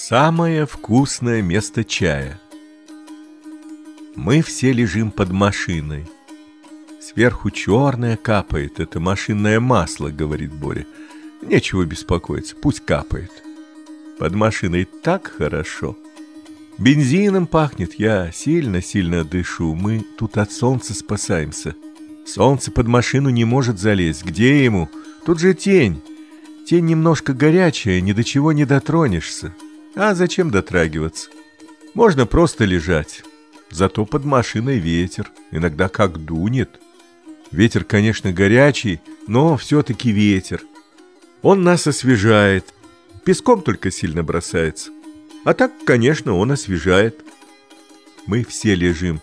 Самое вкусное место чая. Мы все лежим под машиной. Сверху черное капает, это машинное масло, говорит Боря. Нечего беспокоиться, пусть капает. Под машиной так хорошо. Бензином пахнет, я сильно-сильно дышу, мы тут от солнца спасаемся. Солнце под машину не может залезть, где ему? Тут же тень. Тень немножко горячая, ни до чего не дотронешься. А зачем дотрагиваться? Можно просто лежать. Зато под машиной ветер, иногда как дунет. Ветер, конечно, горячий, но все-таки ветер. Он нас освежает. Песком только сильно бросается. А так, конечно, он освежает. Мы все лежим.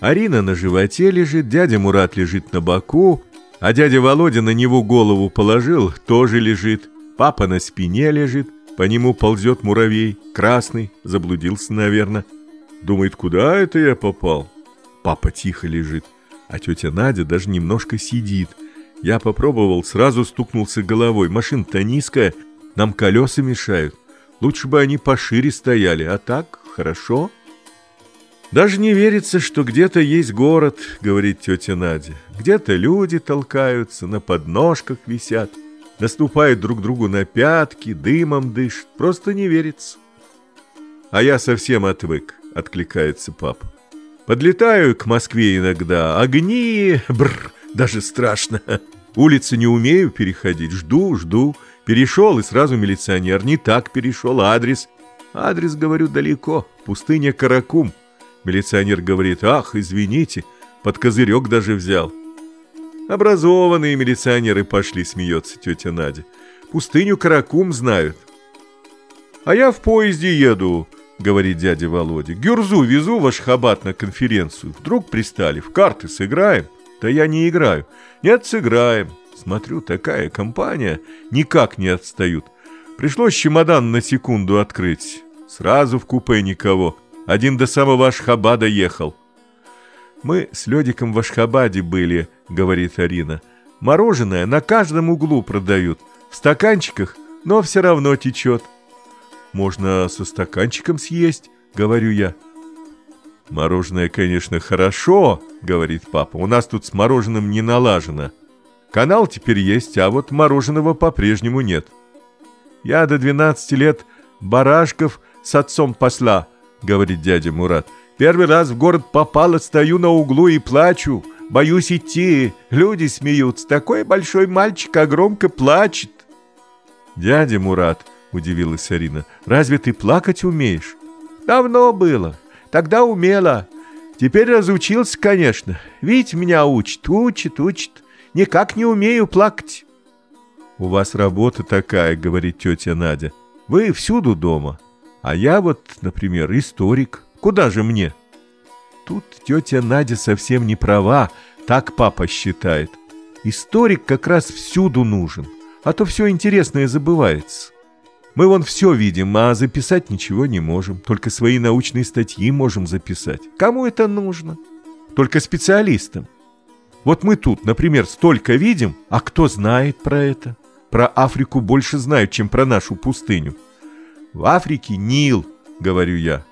Арина на животе лежит, дядя Мурат лежит на боку, а дядя Володя на него голову положил, тоже лежит. Папа на спине лежит, по нему ползет муравей, красный, заблудился, наверное. Думает, куда это я попал? Папа тихо лежит, а тетя Надя даже немножко сидит. Я попробовал, сразу стукнулся головой. Машина-то низкая, нам колеса мешают. Лучше бы они пошире стояли, а так хорошо. Даже не верится, что где-то есть город, говорит тетя Надя. Где-то люди толкаются, на подножках висят наступают друг другу на пятки, дымом дышат. Просто не верится. А я совсем отвык, откликается папа. Подлетаю к Москве иногда, огни, бр, даже страшно. Улицы не умею переходить, жду, жду. Перешел, и сразу милиционер. Не так перешел, адрес. Адрес, говорю, далеко, пустыня Каракум. Милиционер говорит, ах, извините, под козырек даже взял. Образованные милиционеры пошли, смеется тетя Надя. Пустыню Каракум знают. А я в поезде еду, говорит дядя Володя. Гюрзу везу в Ашхабад на конференцию. Вдруг пристали, в карты сыграем? Да я не играю. Нет, сыграем. Смотрю, такая компания, никак не отстают. Пришлось чемодан на секунду открыть. Сразу в купе никого. Один до самого Ашхабада ехал. Мы с Ледиком в Ашхабаде были, говорит Арина. Мороженое на каждом углу продают. В стаканчиках, но все равно течет. Можно со стаканчиком съесть, говорю я. Мороженое, конечно, хорошо, говорит папа. У нас тут с мороженым не налажено. Канал теперь есть, а вот мороженого по-прежнему нет. Я до 12 лет барашков с отцом посла, говорит дядя Мурат. Первый раз в город попала, стою на углу и плачу. Боюсь идти. Люди смеются. Такой большой мальчик, а громко плачет. Дядя Мурат, удивилась Арина, разве ты плакать умеешь? Давно было. Тогда умела. Теперь разучился, конечно. Видите, меня учит, учит, учит. Никак не умею плакать. У вас работа такая, говорит тетя Надя. Вы всюду дома. А я вот, например, историк. Куда же мне? Тут тетя Надя совсем не права, так папа считает. Историк как раз всюду нужен, а то все интересное забывается. Мы вон все видим, а записать ничего не можем. Только свои научные статьи можем записать. Кому это нужно? Только специалистам. Вот мы тут, например, столько видим, а кто знает про это? Про Африку больше знают, чем про нашу пустыню. В Африке Нил, говорю я.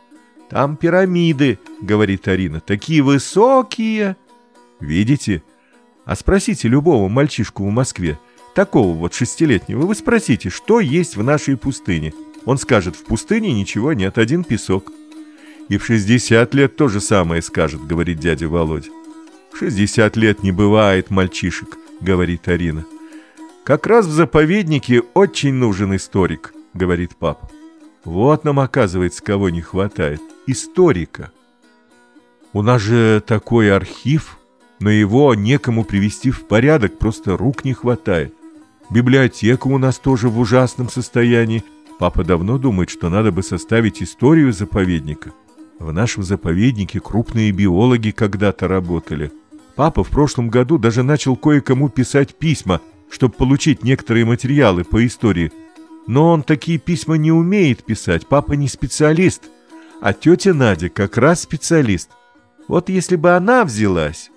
Там пирамиды, говорит Арина, такие высокие. Видите? А спросите любого мальчишку в Москве, такого вот шестилетнего, вы спросите, что есть в нашей пустыне. Он скажет, в пустыне ничего нет, один песок. И в 60 лет то же самое скажет, говорит дядя Володя. В 60 лет не бывает мальчишек, говорит Арина. Как раз в заповеднике очень нужен историк, говорит папа. Вот нам, оказывается, кого не хватает. Историка. У нас же такой архив, но его некому привести в порядок, просто рук не хватает. Библиотека у нас тоже в ужасном состоянии. Папа давно думает, что надо бы составить историю заповедника. В нашем заповеднике крупные биологи когда-то работали. Папа в прошлом году даже начал кое-кому писать письма, чтобы получить некоторые материалы по истории – но он такие письма не умеет писать, папа не специалист. А тетя Надя как раз специалист. Вот если бы она взялась...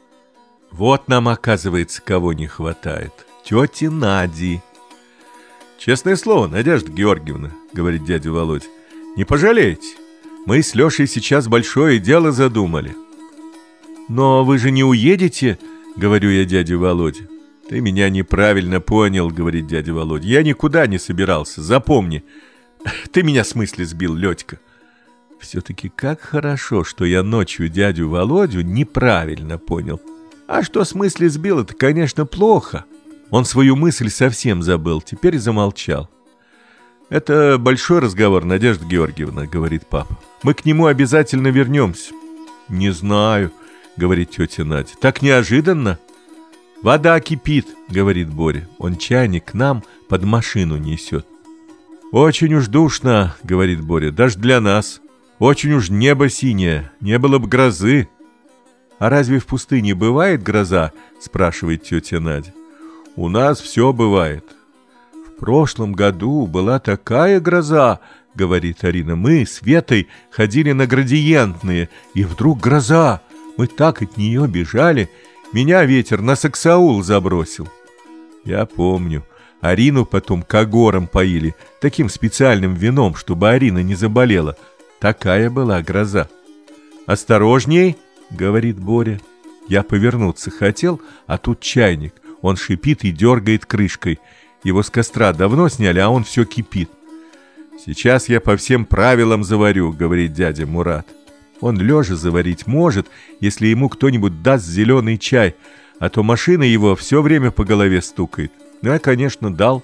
Вот нам, оказывается, кого не хватает. Тети Нади. Честное слово, Надежда Георгиевна, говорит дядя Володь, Не пожалеете? Мы с Лешей сейчас большое дело задумали. Но вы же не уедете, говорю я дяде Володе. Ты меня неправильно понял, говорит дядя Володя. Я никуда не собирался, запомни. Ты меня в смысле сбил, Лёдька. Все-таки как хорошо, что я ночью дядю Володю неправильно понял. А что в смысле сбил, это, конечно, плохо. Он свою мысль совсем забыл, теперь замолчал. «Это большой разговор, Надежда Георгиевна», — говорит папа. «Мы к нему обязательно вернемся». «Не знаю», — говорит тетя Надя. «Так неожиданно». «Вода кипит», — говорит Боря. «Он чайник к нам под машину несет». «Очень уж душно», — говорит Боря, — «даже для нас. Очень уж небо синее, не было бы грозы». «А разве в пустыне бывает гроза?» — спрашивает тетя Надя. «У нас все бывает. В прошлом году была такая гроза, — говорит Арина. Мы с Ветой ходили на градиентные, и вдруг гроза. Мы так от нее бежали. Меня ветер на саксаул забросил. Я помню. Арину потом когором поили, таким специальным вином, чтобы Арина не заболела. Такая была гроза. «Осторожней!» — говорит Боря. Я повернуться хотел, а тут чайник. Он шипит и дергает крышкой. Его с костра давно сняли, а он все кипит. «Сейчас я по всем правилам заварю», — говорит дядя Мурат. Он лежа заварить может, если ему кто-нибудь даст зеленый чай, а то машина его все время по голове стукает. Ну, я, конечно, дал.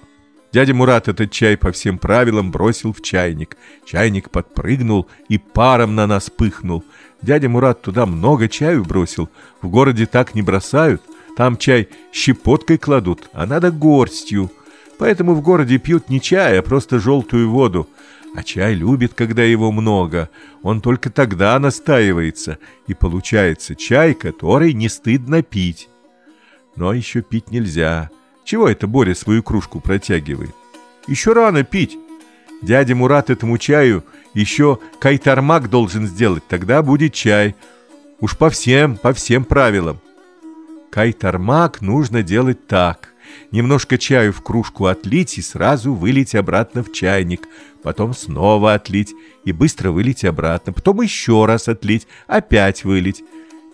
Дядя Мурат этот чай по всем правилам бросил в чайник. Чайник подпрыгнул и паром на нас пыхнул. Дядя Мурат туда много чаю бросил. В городе так не бросают. Там чай щепоткой кладут, а надо горстью. Поэтому в городе пьют не чай, а просто желтую воду. А чай любит, когда его много. Он только тогда настаивается, и получается чай, который не стыдно пить. Но еще пить нельзя. Чего это Боря свою кружку протягивает? Еще рано пить. Дядя Мурат этому чаю еще кайтармак должен сделать, тогда будет чай. Уж по всем, по всем правилам. Кайтармак нужно делать так. Немножко чаю в кружку отлить и сразу вылить обратно в чайник. Потом снова отлить и быстро вылить обратно. Потом еще раз отлить, опять вылить.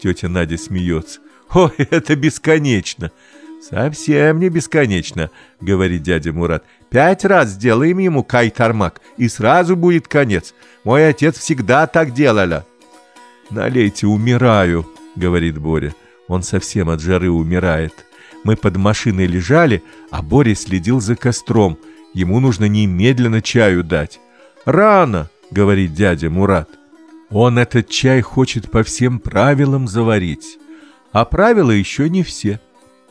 Тетя Надя смеется. «Ой, это бесконечно!» «Совсем не бесконечно», — говорит дядя Мурат. «Пять раз сделаем ему кайтармак, и сразу будет конец. Мой отец всегда так делала». «Налейте, умираю», — говорит Боря. Он совсем от жары умирает. Мы под машиной лежали, а Боря следил за костром. Ему нужно немедленно чаю дать. «Рано», — говорит дядя Мурат. Он этот чай хочет по всем правилам заварить. А правила еще не все.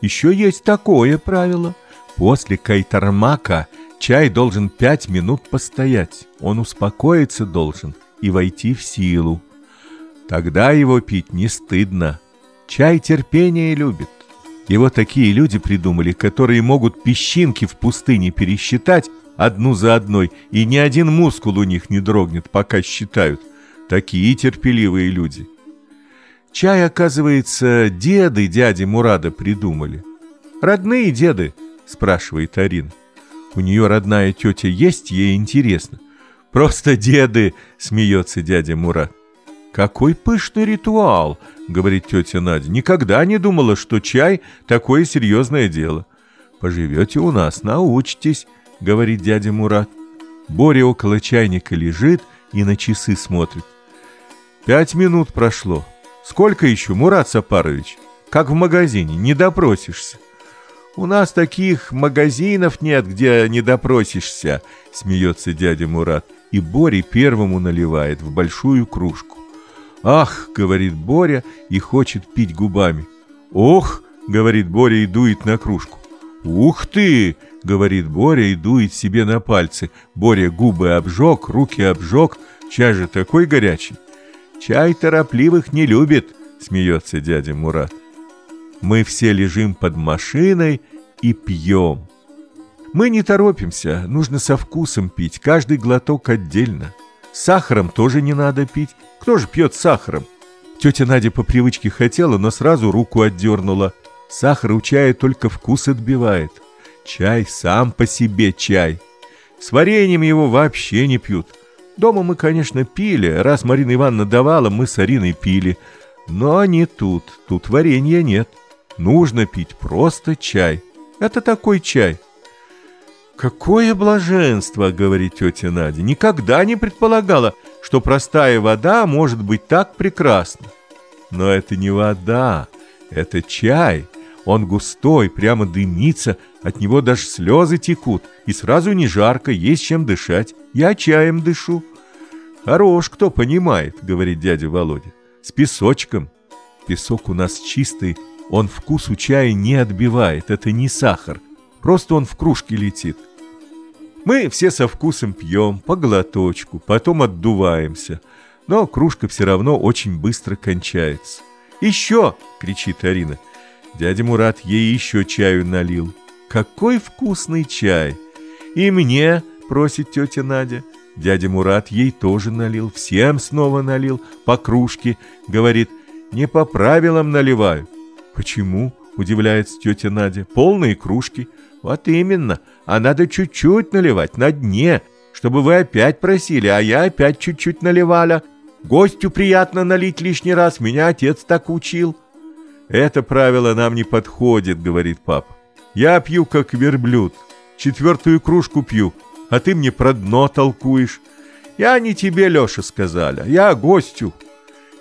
Еще есть такое правило. После кайтармака чай должен пять минут постоять. Он успокоиться должен и войти в силу. Тогда его пить не стыдно. Чай терпение любит. Его такие люди придумали, которые могут песчинки в пустыне пересчитать одну за одной, и ни один мускул у них не дрогнет, пока считают. Такие терпеливые люди. Чай, оказывается, деды дяди Мурада придумали. «Родные деды?» – спрашивает Арина. У нее родная тетя есть, ей интересно. «Просто деды!» – смеется дядя Мурат. «Какой пышный ритуал!» — говорит тетя Надя. «Никогда не думала, что чай — такое серьезное дело». «Поживете у нас, научитесь», — говорит дядя Мурат. Боря около чайника лежит и на часы смотрит. «Пять минут прошло. Сколько еще, Мурат Сапарович? Как в магазине, не допросишься». «У нас таких магазинов нет, где не допросишься», — смеется дядя Мурат. И Боря первому наливает в большую кружку. «Ах!» — говорит Боря и хочет пить губами. «Ох!» — говорит Боря и дует на кружку. «Ух ты!» — говорит Боря и дует себе на пальцы. Боря губы обжег, руки обжег. Чай же такой горячий. «Чай торопливых не любит», — смеется дядя Мурат. Мы все лежим под машиной и пьем. Мы не торопимся, нужно со вкусом пить, каждый глоток отдельно. Сахаром тоже не надо пить. Кто же пьет сахаром? Тетя Надя по привычке хотела, но сразу руку отдернула. Сахар у чая только вкус отбивает. Чай сам по себе чай. С вареньем его вообще не пьют. Дома мы, конечно, пили. Раз Марина Ивановна давала, мы с Ариной пили. Но не тут. Тут варенья нет. Нужно пить просто чай. Это такой чай. «Какое блаженство!» — говорит тетя Надя. «Никогда не предполагала, что простая вода может быть так прекрасна». Но это не вода, это чай. Он густой, прямо дымится, от него даже слезы текут, и сразу не жарко, есть чем дышать. Я чаем дышу. Хорош, кто понимает, говорит дядя Володя. С песочком. Песок у нас чистый, он вкус у чая не отбивает, это не сахар. Просто он в кружке летит. Мы все со вкусом пьем, по глоточку, потом отдуваемся. Но кружка все равно очень быстро кончается. «Еще!» — кричит Арина. Дядя Мурат ей еще чаю налил. «Какой вкусный чай!» «И мне!» — просит тетя Надя. Дядя Мурат ей тоже налил, всем снова налил, по кружке. Говорит, не по правилам наливаю. «Почему?» — удивляется тетя Надя. «Полные кружки». «Вот именно, а надо чуть-чуть наливать, на дне, чтобы вы опять просили, а я опять чуть-чуть наливала. Гостю приятно налить лишний раз, меня отец так учил». «Это правило нам не подходит», — говорит папа. «Я пью, как верблюд, четвертую кружку пью, а ты мне про дно толкуешь. Я не тебе, Леша, сказали, я гостю».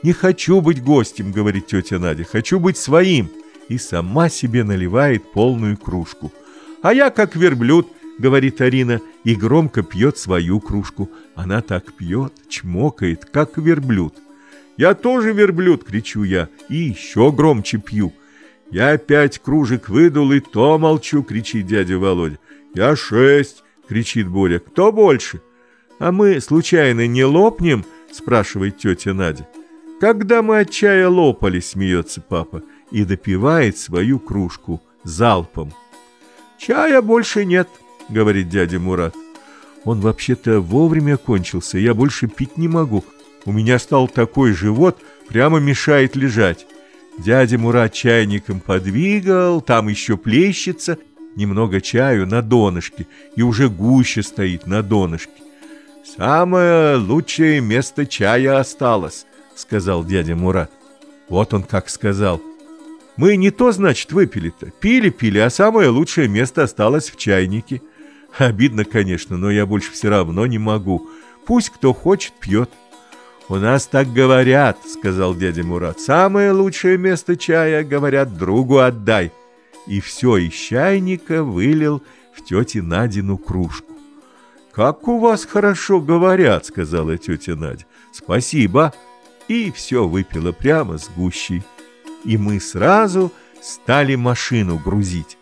«Не хочу быть гостем», — говорит тетя Надя, — «хочу быть своим». И сама себе наливает полную кружку. «А я как верблюд», — говорит Арина, и громко пьет свою кружку. Она так пьет, чмокает, как верблюд. «Я тоже верблюд!» — кричу я, и еще громче пью. «Я пять кружек выдул, и то молчу!» — кричит дядя Володя. «Я шесть!» — кричит Боря. «Кто больше?» «А мы, случайно, не лопнем?» — спрашивает тетя Надя. «Когда мы от чая лопали?» — смеется папа и допивает свою кружку залпом. «Чая больше нет», — говорит дядя Мурат. «Он вообще-то вовремя кончился, я больше пить не могу. У меня стал такой живот, прямо мешает лежать». Дядя Мурат чайником подвигал, там еще плещется, немного чаю на донышке, и уже гуще стоит на донышке. «Самое лучшее место чая осталось», — сказал дядя Мурат. Вот он как сказал. Мы не то, значит, выпили-то. Пили-пили, а самое лучшее место осталось в чайнике. Обидно, конечно, но я больше все равно не могу. Пусть кто хочет, пьет. «У нас так говорят», — сказал дядя Мурат. «Самое лучшее место чая, говорят, другу отдай». И все из чайника вылил в тети Надину кружку. «Как у вас хорошо говорят», — сказала тетя Надя. «Спасибо». И все выпила прямо с гущей и мы сразу стали машину грузить.